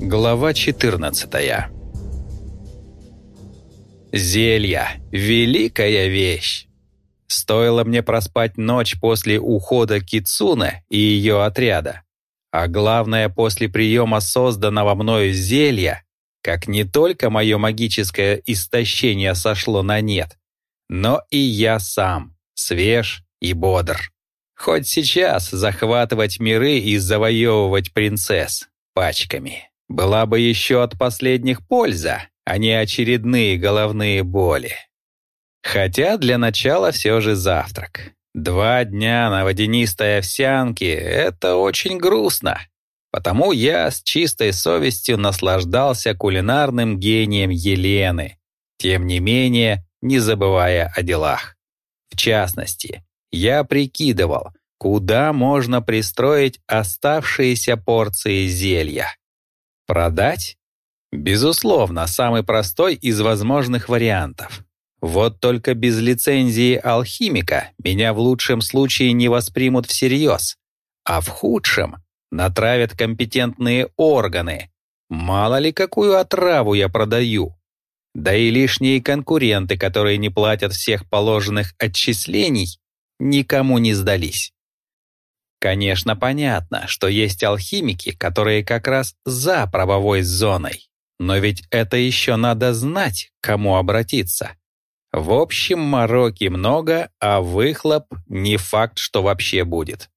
Глава 14 Зелья — великая вещь. Стоило мне проспать ночь после ухода Кицуна и ее отряда. А главное, после приема созданного мною зелья, как не только мое магическое истощение сошло на нет, но и я сам, свеж и бодр. Хоть сейчас захватывать миры и завоевывать принцесс пачками была бы еще от последних польза, а не очередные головные боли. Хотя для начала все же завтрак. Два дня на водянистой овсянке — это очень грустно. Потому я с чистой совестью наслаждался кулинарным гением Елены, тем не менее не забывая о делах. В частности, я прикидывал, куда можно пристроить оставшиеся порции зелья. Продать? Безусловно, самый простой из возможных вариантов. Вот только без лицензии алхимика меня в лучшем случае не воспримут всерьез, а в худшем натравят компетентные органы. Мало ли какую отраву я продаю. Да и лишние конкуренты, которые не платят всех положенных отчислений, никому не сдались. Конечно, понятно, что есть алхимики, которые как раз за правовой зоной. Но ведь это еще надо знать, к кому обратиться. В общем, мороки много, а выхлоп не факт, что вообще будет.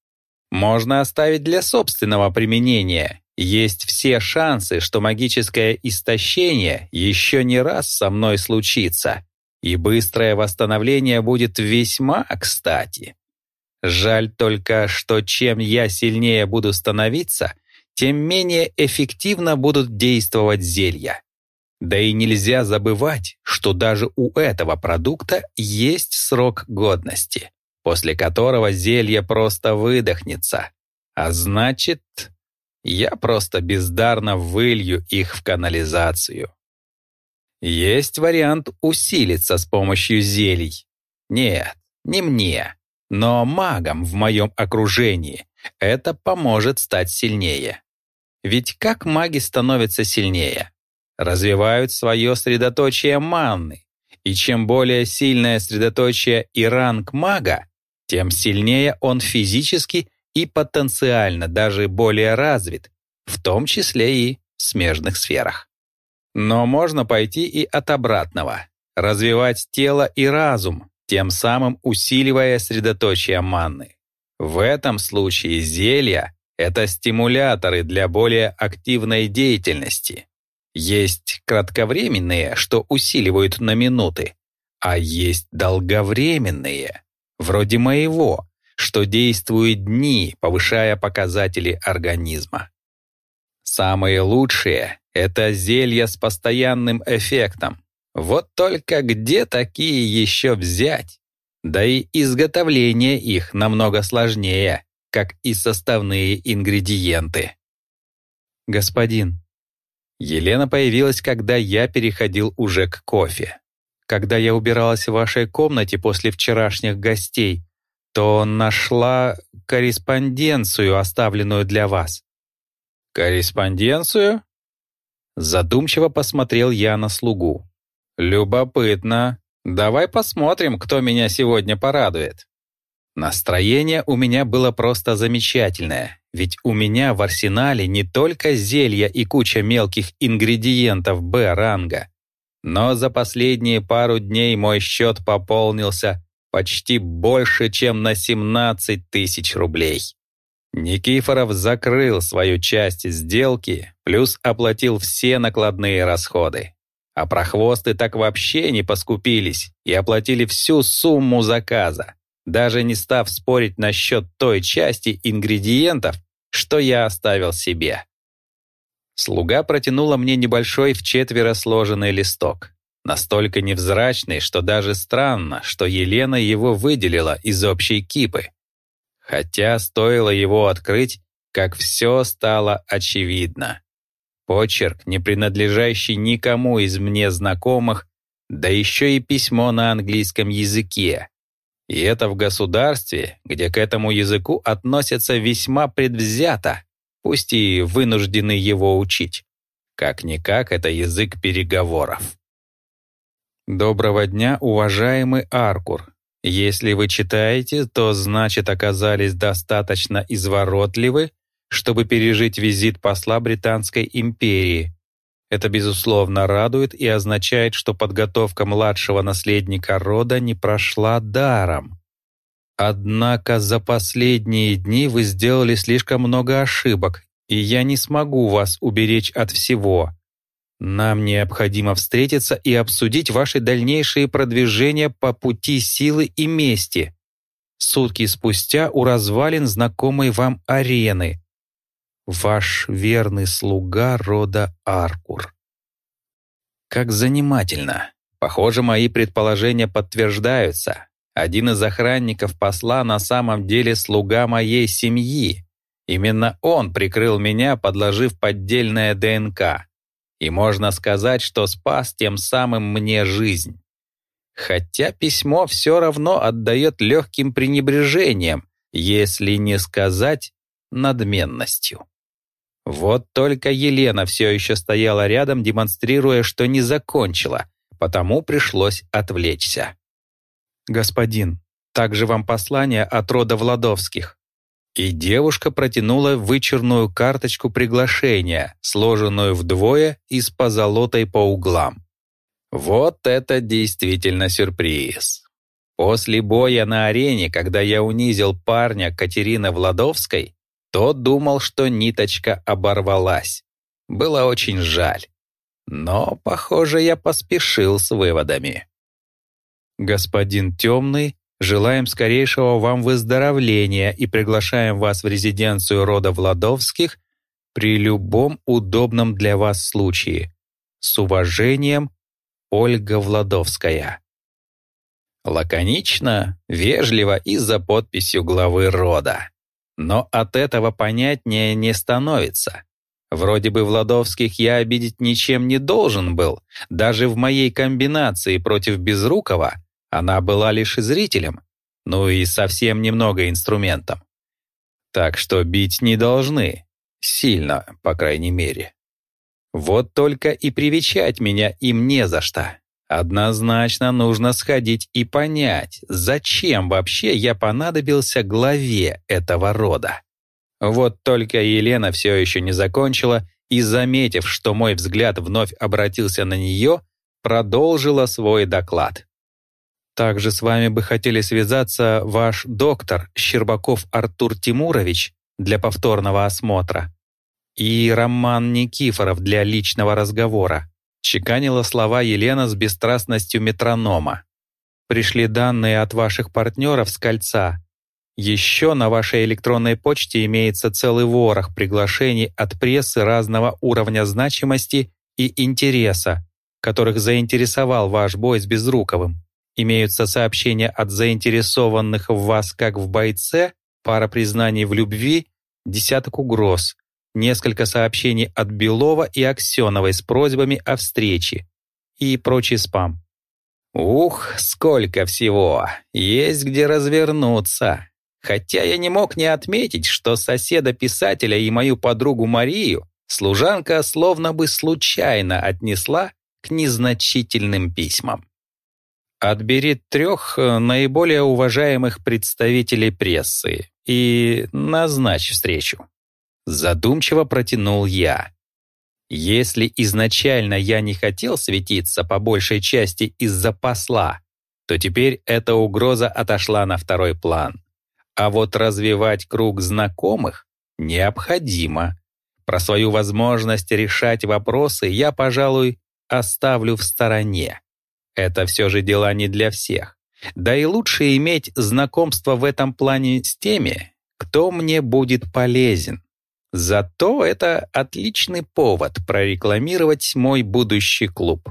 Можно оставить для собственного применения. Есть все шансы, что магическое истощение еще не раз со мной случится, и быстрое восстановление будет весьма кстати. Жаль только, что чем я сильнее буду становиться, тем менее эффективно будут действовать зелья. Да и нельзя забывать, что даже у этого продукта есть срок годности, после которого зелье просто выдохнется. А значит, я просто бездарно вылью их в канализацию. Есть вариант усилиться с помощью зелий. Нет, не мне, но магам в моем окружении это поможет стать сильнее. Ведь как маги становятся сильнее? развивают свое средоточие манны, и чем более сильное средоточие и ранг мага, тем сильнее он физически и потенциально даже более развит, в том числе и в смежных сферах. Но можно пойти и от обратного, развивать тело и разум, тем самым усиливая средоточие манны. В этом случае зелья — это стимуляторы для более активной деятельности, есть кратковременные, что усиливают на минуты, а есть долговременные, вроде моего, что действуют дни, повышая показатели организма. Самые лучшие — это зелья с постоянным эффектом. Вот только где такие еще взять? Да и изготовление их намного сложнее, как и составные ингредиенты. «Господин, Елена появилась, когда я переходил уже к кофе. Когда я убиралась в вашей комнате после вчерашних гостей, то нашла корреспонденцию, оставленную для вас. Корреспонденцию? Задумчиво посмотрел я на слугу. Любопытно. Давай посмотрим, кто меня сегодня порадует. Настроение у меня было просто замечательное, ведь у меня в арсенале не только зелья и куча мелких ингредиентов Б-ранга, но за последние пару дней мой счет пополнился почти больше, чем на 17 тысяч рублей. Никифоров закрыл свою часть сделки, плюс оплатил все накладные расходы. А прохвосты так вообще не поскупились и оплатили всю сумму заказа даже не став спорить насчет той части ингредиентов, что я оставил себе. Слуга протянула мне небольшой в четверо сложенный листок, настолько невзрачный, что даже странно, что Елена его выделила из общей кипы. Хотя стоило его открыть, как все стало очевидно. Почерк, не принадлежащий никому из мне знакомых, да еще и письмо на английском языке, и это в государстве, где к этому языку относятся весьма предвзято, пусть и вынуждены его учить. Как-никак это язык переговоров. Доброго дня, уважаемый Аркур. Если вы читаете, то значит оказались достаточно изворотливы, чтобы пережить визит посла Британской империи. Это, безусловно, радует и означает, что подготовка младшего наследника рода не прошла даром. Однако за последние дни вы сделали слишком много ошибок, и я не смогу вас уберечь от всего. Нам необходимо встретиться и обсудить ваши дальнейшие продвижения по пути силы и мести. Сутки спустя у развалин знакомой вам арены. Ваш верный слуга рода Аркур. Как занимательно. Похоже, мои предположения подтверждаются. Один из охранников посла на самом деле слуга моей семьи. Именно он прикрыл меня, подложив поддельное ДНК. И можно сказать, что спас тем самым мне жизнь. Хотя письмо все равно отдает легким пренебрежением, если не сказать надменностью. Вот только Елена все еще стояла рядом, демонстрируя, что не закончила, потому пришлось отвлечься. «Господин, также вам послание от рода Владовских». И девушка протянула вычерную карточку приглашения, сложенную вдвое и с позолотой по углам. Вот это действительно сюрприз. После боя на арене, когда я унизил парня Катерины Владовской, тот думал, что ниточка оборвалась. Было очень жаль. Но, похоже, я поспешил с выводами. «Господин Темный, желаем скорейшего вам выздоровления и приглашаем вас в резиденцию рода Владовских при любом удобном для вас случае. С уважением, Ольга Владовская». Лаконично, вежливо и за подписью главы рода. Но от этого понятнее не становится. Вроде бы Владовских я обидеть ничем не должен был. Даже в моей комбинации против Безрукова она была лишь зрителем, ну и совсем немного инструментом. Так что бить не должны. Сильно, по крайней мере. Вот только и привечать меня им не за что. Однозначно нужно сходить и понять, зачем вообще я понадобился главе этого рода. Вот только Елена все еще не закончила и, заметив, что мой взгляд вновь обратился на нее, продолжила свой доклад. Также с вами бы хотели связаться ваш доктор Щербаков Артур Тимурович для повторного осмотра и Роман Никифоров для личного разговора. Чеканила слова Елена с бесстрастностью метронома. Пришли данные от ваших партнеров с кольца. Еще на вашей электронной почте имеется целый ворох приглашений от прессы разного уровня значимости и интереса, которых заинтересовал ваш бой с Безруковым. Имеются сообщения от заинтересованных в вас как в бойце, пара признаний в любви, десяток угроз, несколько сообщений от Белова и Аксеновой с просьбами о встрече и прочий спам. Ух, сколько всего! Есть где развернуться. Хотя я не мог не отметить, что соседа писателя и мою подругу Марию служанка словно бы случайно отнесла к незначительным письмам. Отбери трех э, наиболее уважаемых представителей прессы и назначь встречу. Задумчиво протянул я. Если изначально я не хотел светиться по большей части из-за посла, то теперь эта угроза отошла на второй план. А вот развивать круг знакомых необходимо. Про свою возможность решать вопросы я, пожалуй, оставлю в стороне. Это все же дела не для всех. Да и лучше иметь знакомство в этом плане с теми, кто мне будет полезен. Зато это отличный повод прорекламировать мой будущий клуб.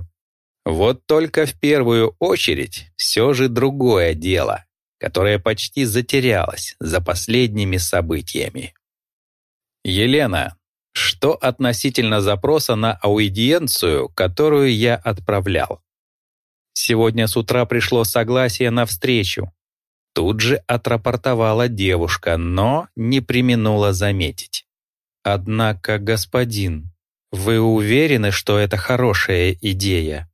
Вот только в первую очередь все же другое дело, которое почти затерялось за последними событиями. Елена, что относительно запроса на аудиенцию, которую я отправлял? Сегодня с утра пришло согласие на встречу. Тут же отрапортовала девушка, но не применула заметить. Однако, господин, Вы уверены, что это хорошая идея?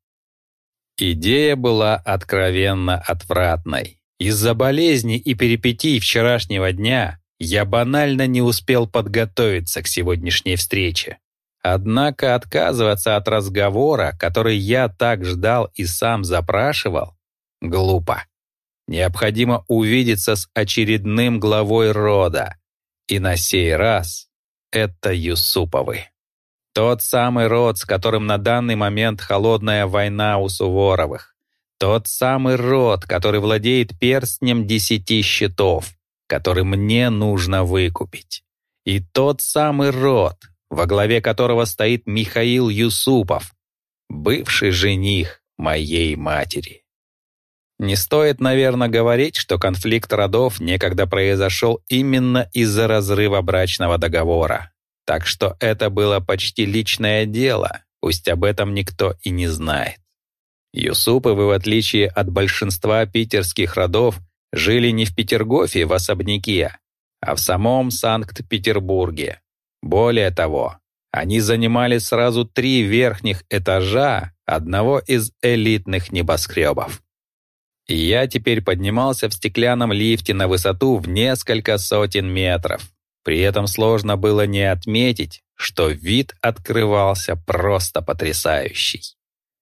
Идея была откровенно отвратной. Из-за болезни и перипетий вчерашнего дня я банально не успел подготовиться к сегодняшней встрече. Однако отказываться от разговора, который я так ждал и сам запрашивал, глупо. Необходимо увидеться с очередным главой рода. И на сей раз это Юсуповы. Тот самый род, с которым на данный момент холодная война у Суворовых. Тот самый род, который владеет перстнем десяти щитов, который мне нужно выкупить. И тот самый род, во главе которого стоит Михаил Юсупов, бывший жених моей матери. Не стоит, наверное, говорить, что конфликт родов некогда произошел именно из-за разрыва брачного договора. Так что это было почти личное дело, пусть об этом никто и не знает. Юсуповы, в отличие от большинства питерских родов, жили не в Петергофе в особняке, а в самом Санкт-Петербурге. Более того, они занимали сразу три верхних этажа одного из элитных небоскребов. Я теперь поднимался в стеклянном лифте на высоту в несколько сотен метров, при этом сложно было не отметить, что вид открывался просто потрясающий.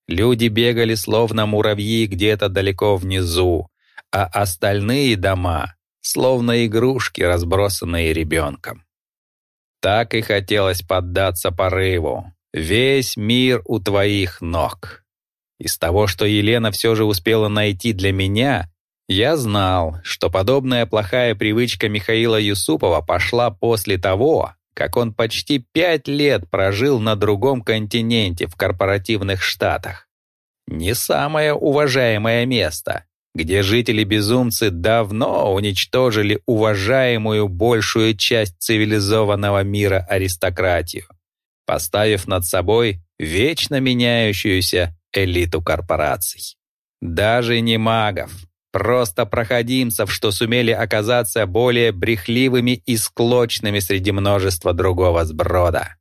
Люди бегали словно муравьи где-то далеко внизу, а остальные дома словно игрушки, разбросанные ребенком. Так и хотелось поддаться порыву. Весь мир у твоих ног. Из того, что Елена все же успела найти для меня, я знал, что подобная плохая привычка Михаила Юсупова пошла после того, как он почти пять лет прожил на другом континенте в корпоративных штатах. Не самое уважаемое место, где жители-безумцы давно уничтожили уважаемую большую часть цивилизованного мира аристократию, поставив над собой вечно меняющуюся элиту корпораций. Даже не магов, Просто проходимцев, что сумели оказаться более брехливыми и склочными среди множества другого сброда.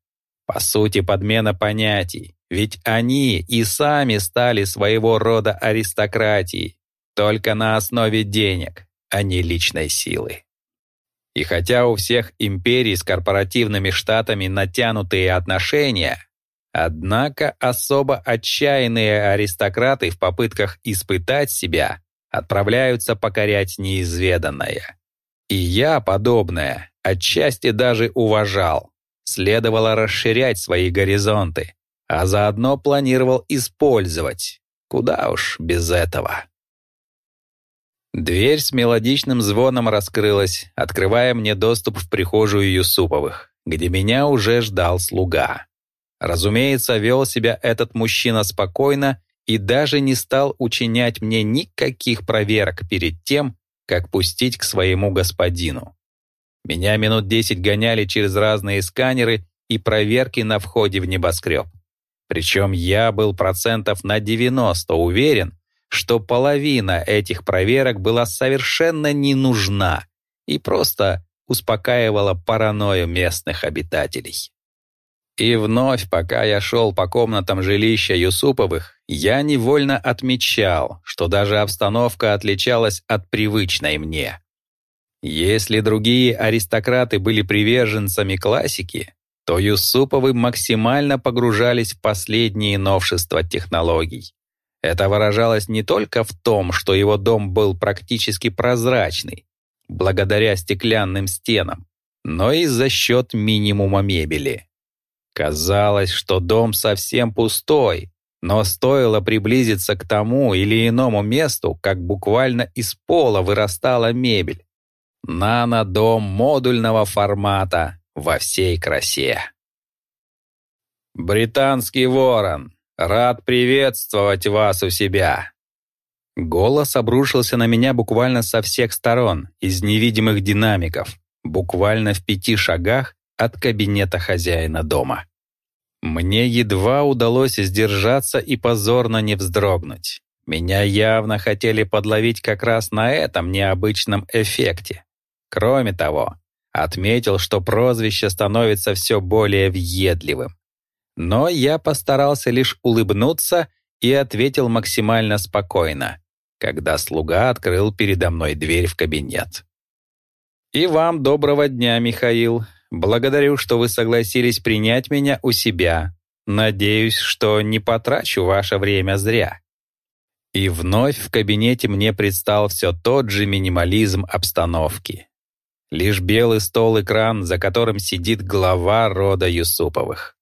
По сути, подмена понятий, ведь они и сами стали своего рода аристократией, только на основе денег, а не личной силы. И хотя у всех империй с корпоративными штатами натянутые отношения, однако особо отчаянные аристократы в попытках испытать себя отправляются покорять неизведанное. И я подобное отчасти даже уважал. Следовало расширять свои горизонты, а заодно планировал использовать. Куда уж без этого. Дверь с мелодичным звоном раскрылась, открывая мне доступ в прихожую Юсуповых, где меня уже ждал слуга. Разумеется, вел себя этот мужчина спокойно и даже не стал учинять мне никаких проверок перед тем, как пустить к своему господину. Меня минут десять гоняли через разные сканеры и проверки на входе в небоскреб. Причем я был процентов на 90 уверен, что половина этих проверок была совершенно не нужна и просто успокаивала паранойю местных обитателей. И вновь, пока я шел по комнатам жилища Юсуповых, я невольно отмечал, что даже обстановка отличалась от привычной мне. Если другие аристократы были приверженцами классики, то Юсуповы максимально погружались в последние новшества технологий. Это выражалось не только в том, что его дом был практически прозрачный, благодаря стеклянным стенам, но и за счет минимума мебели. Казалось, что дом совсем пустой, но стоило приблизиться к тому или иному месту, как буквально из пола вырастала мебель. Нано-дом модульного формата во всей красе. «Британский ворон, рад приветствовать вас у себя!» Голос обрушился на меня буквально со всех сторон, из невидимых динамиков, буквально в пяти шагах от кабинета хозяина дома. Мне едва удалось сдержаться и позорно не вздрогнуть. Меня явно хотели подловить как раз на этом необычном эффекте. Кроме того, отметил, что прозвище становится все более въедливым. Но я постарался лишь улыбнуться и ответил максимально спокойно, когда слуга открыл передо мной дверь в кабинет. «И вам доброго дня, Михаил. Благодарю, что вы согласились принять меня у себя. Надеюсь, что не потрачу ваше время зря». И вновь в кабинете мне предстал все тот же минимализм обстановки. Лишь белый стол-экран, за которым сидит глава рода Юсуповых.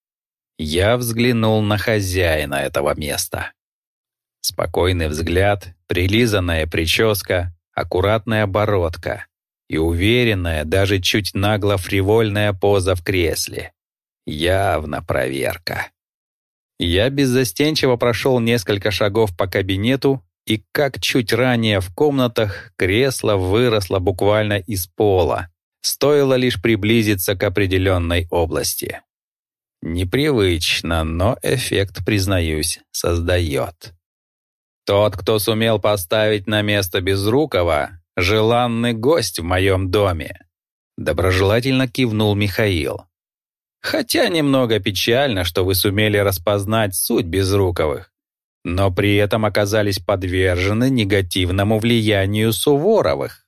Я взглянул на хозяина этого места. Спокойный взгляд, прилизанная прическа, аккуратная бородка и уверенная, даже чуть нагло-фривольная поза в кресле. Явно проверка. Я беззастенчиво прошел несколько шагов по кабинету, и как чуть ранее в комнатах, кресло выросло буквально из пола. Стоило лишь приблизиться к определенной области. Непривычно, но эффект, признаюсь, создает. Тот, кто сумел поставить на место Безрукова, желанный гость в моем доме. Доброжелательно кивнул Михаил. Хотя немного печально, что вы сумели распознать суть Безруковых, но при этом оказались подвержены негативному влиянию Суворовых.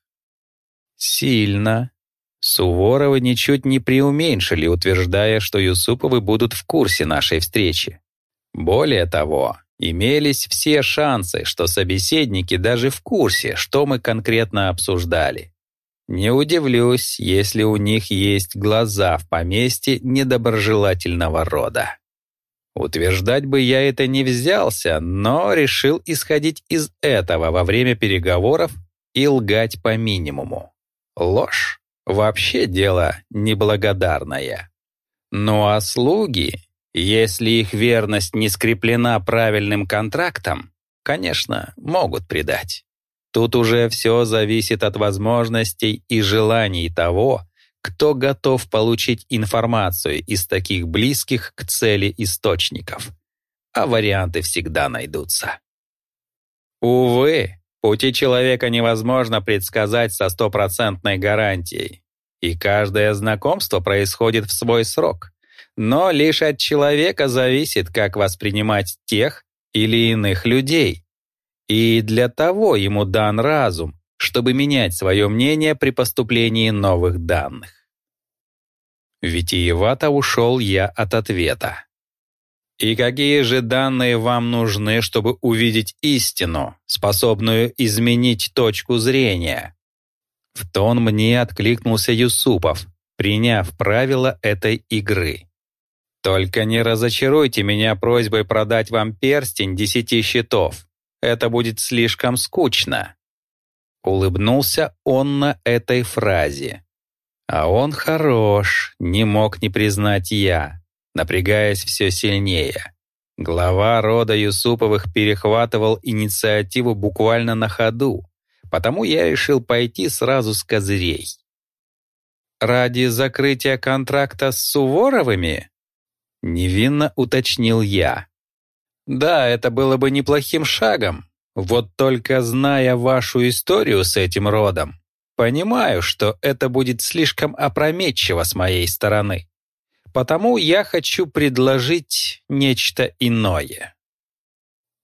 Сильно. Суворовы ничуть не преуменьшили, утверждая, что Юсуповы будут в курсе нашей встречи. Более того, имелись все шансы, что собеседники даже в курсе, что мы конкретно обсуждали. Не удивлюсь, если у них есть глаза в поместье недоброжелательного рода. Утверждать бы я это не взялся, но решил исходить из этого во время переговоров и лгать по минимуму. Ложь — вообще дело неблагодарное. Ну а слуги, если их верность не скреплена правильным контрактом, конечно, могут предать. Тут уже все зависит от возможностей и желаний того, кто готов получить информацию из таких близких к цели источников. А варианты всегда найдутся. Увы, пути человека невозможно предсказать со стопроцентной гарантией. И каждое знакомство происходит в свой срок. Но лишь от человека зависит, как воспринимать тех или иных людей. И для того ему дан разум, чтобы менять свое мнение при поступлении новых данных. Витиевато ушел я от ответа. И какие же данные вам нужны, чтобы увидеть истину, способную изменить точку зрения? В тон мне откликнулся Юсупов, приняв правила этой игры. Только не разочаруйте меня просьбой продать вам перстень десяти щитов. Это будет слишком скучно. Улыбнулся он на этой фразе. А он хорош, не мог не признать я, напрягаясь все сильнее. Глава рода Юсуповых перехватывал инициативу буквально на ходу, потому я решил пойти сразу с козырей. «Ради закрытия контракта с Суворовыми?» Невинно уточнил я. Да, это было бы неплохим шагом. Вот только зная вашу историю с этим родом, понимаю, что это будет слишком опрометчиво с моей стороны. Потому я хочу предложить нечто иное.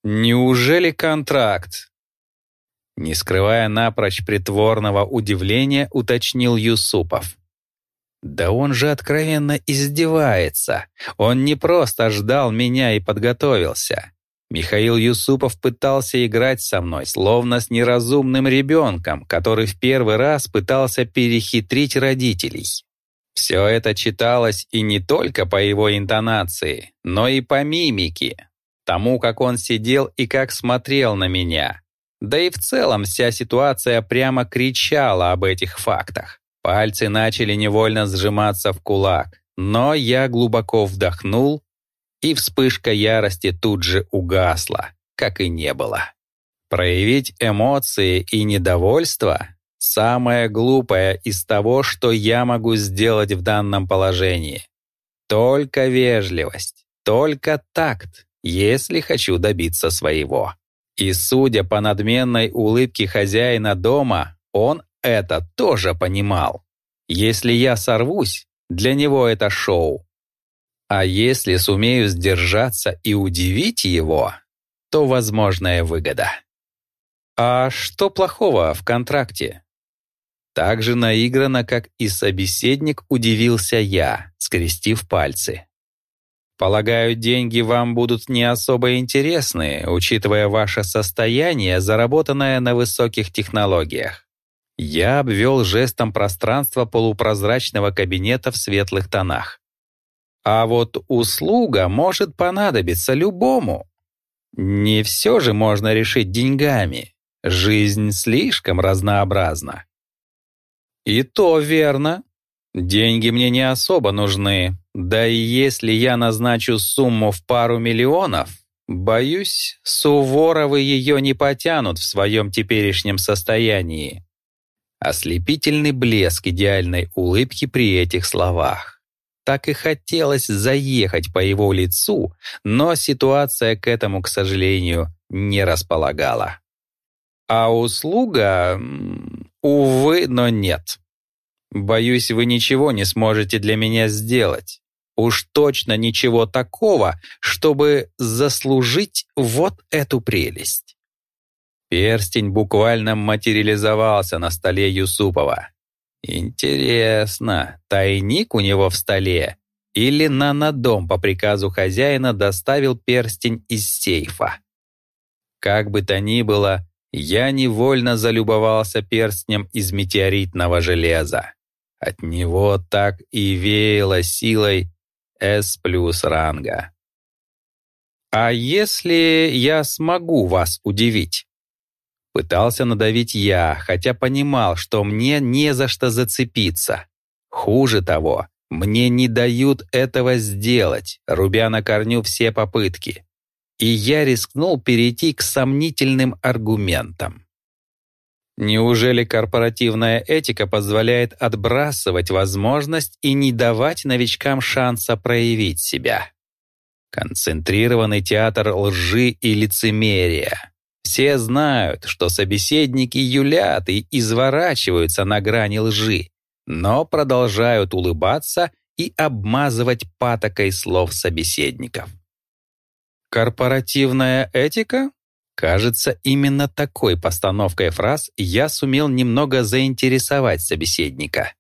Неужели контракт? Не скрывая напрочь притворного удивления, уточнил Юсупов. Да он же откровенно издевается. Он не просто ждал меня и подготовился. Михаил Юсупов пытался играть со мной, словно с неразумным ребенком, который в первый раз пытался перехитрить родителей. Все это читалось и не только по его интонации, но и по мимике, тому, как он сидел и как смотрел на меня. Да и в целом вся ситуация прямо кричала об этих фактах. Пальцы начали невольно сжиматься в кулак, но я глубоко вдохнул, и вспышка ярости тут же угасла, как и не было. Проявить эмоции и недовольство — самое глупое из того, что я могу сделать в данном положении. Только вежливость, только такт, если хочу добиться своего. И судя по надменной улыбке хозяина дома, он это тоже понимал. Если я сорвусь, для него это шоу. А если сумею сдержаться и удивить его, то возможная выгода. А что плохого в контракте? Так же наигранно, как и собеседник, удивился я, скрестив пальцы. Полагаю, деньги вам будут не особо интересны, учитывая ваше состояние, заработанное на высоких технологиях. Я обвел жестом пространство полупрозрачного кабинета в светлых тонах. А вот услуга может понадобиться любому. Не все же можно решить деньгами. Жизнь слишком разнообразна. И то верно. Деньги мне не особо нужны. Да и если я назначу сумму в пару миллионов, боюсь, Суворовы ее не потянут в своем теперешнем состоянии. Ослепительный блеск идеальной улыбки при этих словах. Так и хотелось заехать по его лицу, но ситуация к этому, к сожалению, не располагала. А услуга, увы, но нет. Боюсь, вы ничего не сможете для меня сделать. Уж точно ничего такого, чтобы заслужить вот эту прелесть. Перстень буквально материализовался на столе Юсупова. Интересно, тайник у него в столе или нанодом по приказу хозяина доставил перстень из сейфа? Как бы то ни было, я невольно залюбовался перстнем из метеоритного железа. От него так и веяло силой S плюс ранга. «А если я смогу вас удивить?» Пытался надавить я, хотя понимал, что мне не за что зацепиться. Хуже того, мне не дают этого сделать, рубя на корню все попытки и я рискнул перейти к сомнительным аргументам. Неужели корпоративная этика позволяет отбрасывать возможность и не давать новичкам шанса проявить себя? Концентрированный театр лжи и лицемерия. Все знают, что собеседники юлят и изворачиваются на грани лжи, но продолжают улыбаться и обмазывать патокой слов собеседников. Корпоративная этика? Кажется, именно такой постановкой фраз я сумел немного заинтересовать собеседника.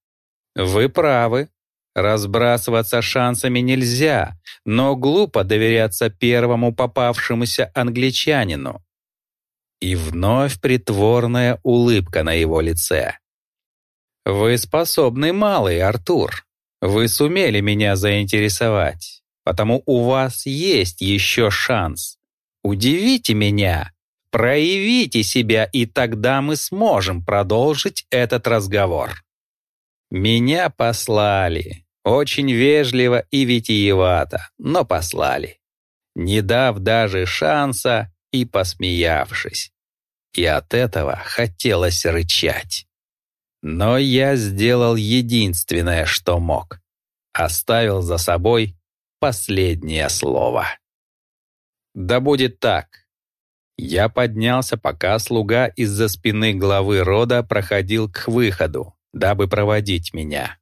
Вы правы. Разбрасываться шансами нельзя, но глупо доверяться первому попавшемуся англичанину. И вновь притворная улыбка на его лице. Вы способный малый, Артур. Вы сумели меня заинтересовать потому у вас есть еще шанс. Удивите меня, проявите себя, и тогда мы сможем продолжить этот разговор. Меня послали, очень вежливо и витиевато, но послали, не дав даже шанса и посмеявшись. И от этого хотелось рычать. Но я сделал единственное, что мог. Оставил за собой последнее слово. Да будет так. Я поднялся, пока слуга из-за спины главы рода проходил к выходу, дабы проводить меня.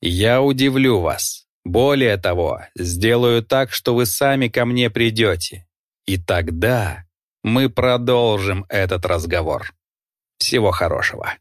Я удивлю вас. Более того, сделаю так, что вы сами ко мне придете. И тогда мы продолжим этот разговор. Всего хорошего.